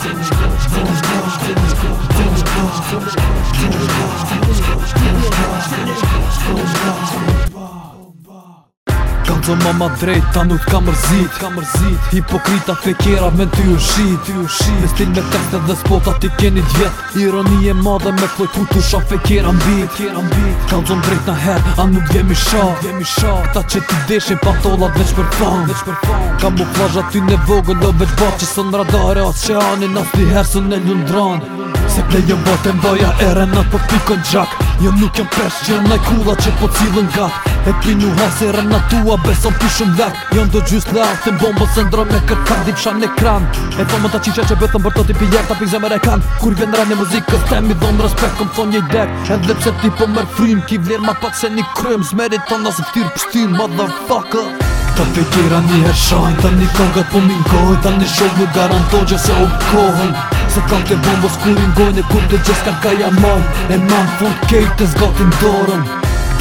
Kanë të mama drejt, ta nuk t'ka mërzit Ka mërzit Hipokrita të kjera me ty u shit Ty u shit Me stil me tekte dhe spota ti keni djet Ironi e madhe me floj ku t'u shafe kjera mbit Kjera mbit Kanë të drejt na her, a nuk vjemi shak Vjemi shak Ta që ti deshin pa tolla dhe shpër fan Dhe shpër fan Kam bu flasht aty në vogën dhe veç bat që së në radare Oceanin as ti herë së në lundran Se plej jëm bëtë mdoja e renat për po pikon gjak Jëm jo nuk jëm pesh që jëm naj kula që po cilën gat E pi një haj se renat tua beson pi shumë vek Jëm do gjys le altin bombo se ndro me kërkan di pshan ekran E thomë të qiqe që bëthëm për të ti pijer të pikë zemër e kan Kur vjen rani muzikës tem i dhonë respekt këm thonë një dek Edhe pse ti po mërë frim ki vler ma pak se një krym Zmerit të nësë ftyr pështin Ta fejtira një herë shajnë Ta një kongë atë po mingojnë Ta një shodë një garantojnë që se unë kohën Se kam të bëmë vësë kur ingojnë E kur të gjësë ka jamon E man fut kejtë të zgatim dorën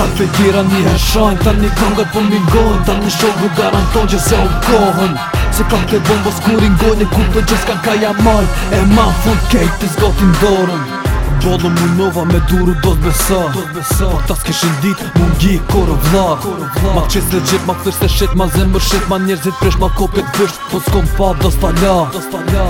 Ta fejtira një herë shajnë Ta një kongë atë po mingojnë Ta një shodë një garantojnë që se unë kohën Se kam të bëmë vësë kur ingojnë E kur të gjësë ka jamon E man fut kejtë të zgatim dorën Bodlo mu me duru do të besa Po ta s'keshin dit mungi ngi koro vla Ma qes le gjep ma kthyrste shet ma zemër shet Ma njerëzit presh ma kopet vësht Po s'kom pa do s'ta la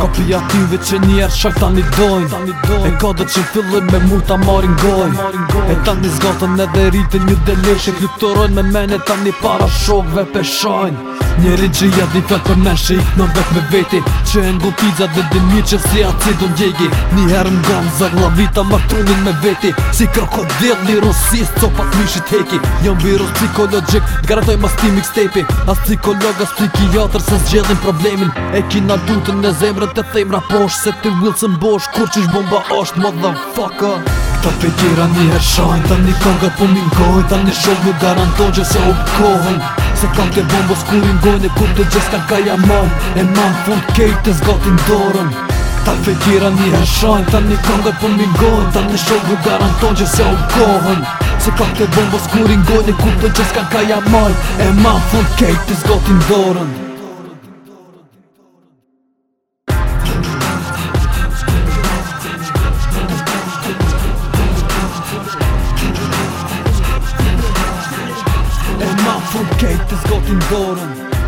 Ka pia që njerë shak ta një dojnë E ka do që fillin me mu ta marin gojnë E ta një zgatën edhe rritin një deleshe Kluptorojnë me mene ta një para shokve peshajnë Njeri që jetë një fjallë për neshe i në me veti Që e ngu pizza dhe dimi që si acid unë gjegi Një herë në gëmë zërë la vita më trunin me veti Si krokodil një rusis co pak mishit heki Njëm virus psikologik, të garantoj ma sti mixtape As psikolog as psikiatr se s'gjedhin problemin E kina dutën e zemrën të themra posh Se ti Wilson Bosch kur qysh bomba osht Motherfucker Këta pe tjera një hershojnë Ta një kongët po një ngojnë Ta një shokë një garantojnë që se u kohën Se kam të bombës ku një ngojnë E ku të gjithë ka ja mënë E mënë fund kejtë zgatin dorën Këta pe tjera një hershojnë Ta një kongët po një ngojnë Ta një shokë një garantojnë që se u kohën Se kam të bombës ku një ngojnë E ku të gjithë ka ja mënë E mënë fund kejtë zgatin dorën biz gotim